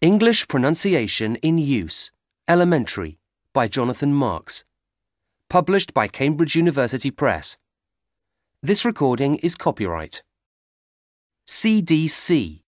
English Pronunciation in Use, Elementary, by Jonathan Marks. Published by Cambridge University Press. This recording is copyright. CDC